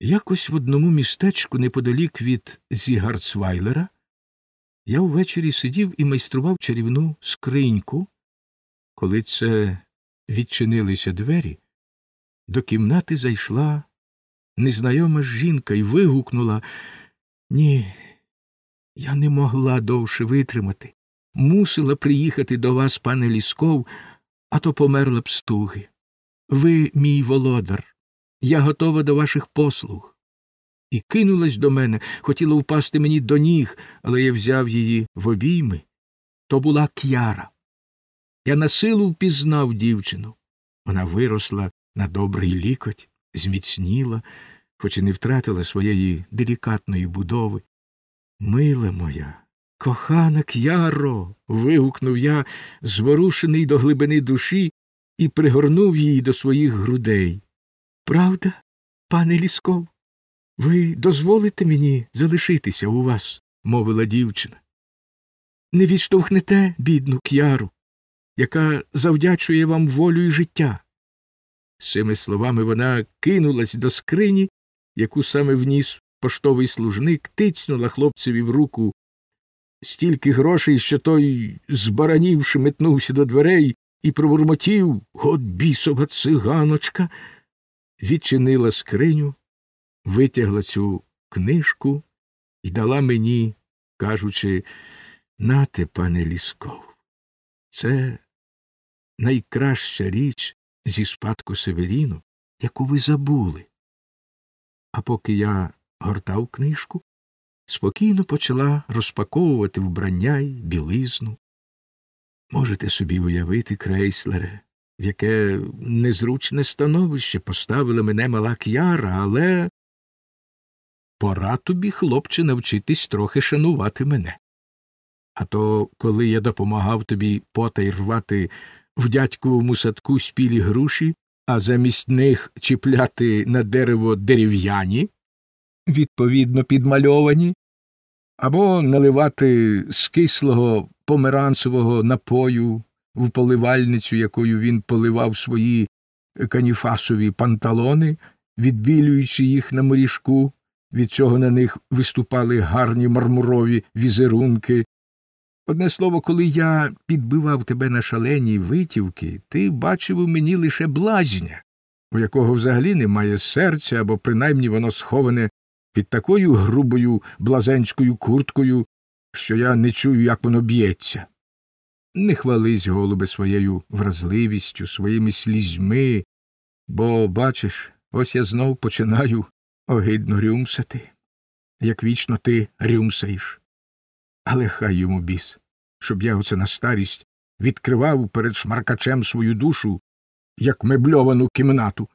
Якось в одному містечку неподалік від Зігарцвайлера я ввечері сидів і майстрував чарівну скриньку. Коли це відчинилися двері, до кімнати зайшла незнайома жінка і вигукнула Ні, я не могла довше витримати. Мусила приїхати до вас, пане Лісков, а то померла б стуги. Ви мій володар, я готова до ваших послуг. І кинулась до мене, хотіла впасти мені до ніг, але я взяв її в обійми. То була к'яра. Я на силу впізнав дівчину. Вона виросла на добрий лікоть, зміцніла, хоч і не втратила своєї делікатної будови. Мила моя, кохана к'яро. вигукнув я, зворушений до глибини душі, і пригорнув її до своїх грудей. Правда, пане Лісков? Ви дозволите мені залишитися у вас, мовила дівчина. Не відштовхнете бідну к'яру, яка завдячує вам волю і життя. З цими словами вона кинулась до скрині, яку саме вніс поштовий служник, тицнула хлопцеві в руку стільки грошей, що той, збаранівши, метнувся до дверей і пробурмотів От бісова циганочка. Відчинила скриню, витягла цю книжку і дала мені, кажучи Нате, пане Лісков, це найкраща річ зі спадку Северіну, яку ви забули. А поки я гортав книжку, спокійно почала розпаковувати вбрання й білизну. Можете собі уявити, крейслере, в яке незручне становище поставила мене мала к'яра, але пора тобі, хлопче, навчитись трохи шанувати мене. А то, коли я допомагав тобі потай рвати в дядьковому садку спілі груші, а замість них чіпляти на дерево дерев'яні, відповідно підмальовані, або наливати з кислого померанцевого напою в поливальницю, якою він поливав свої каніфасові панталони, відбілюючи їх на моріжку, від чого на них виступали гарні мармурові візерунки. Одне слово, коли я підбивав тебе на шалені витівки, ти бачив у мені лише блазня, у якого взагалі немає серця або принаймні воно сховане під такою грубою блазенською курткою, що я не чую, як воно б'ється. Не хвались, голубе, своєю вразливістю, своїми слізьми, бо, бачиш, ось я знов починаю огидно рюмсати, як вічно ти рюмсаєш. Але хай йому біс, щоб я оце на старість відкривав перед шмаркачем свою душу, як мебльовану кімнату.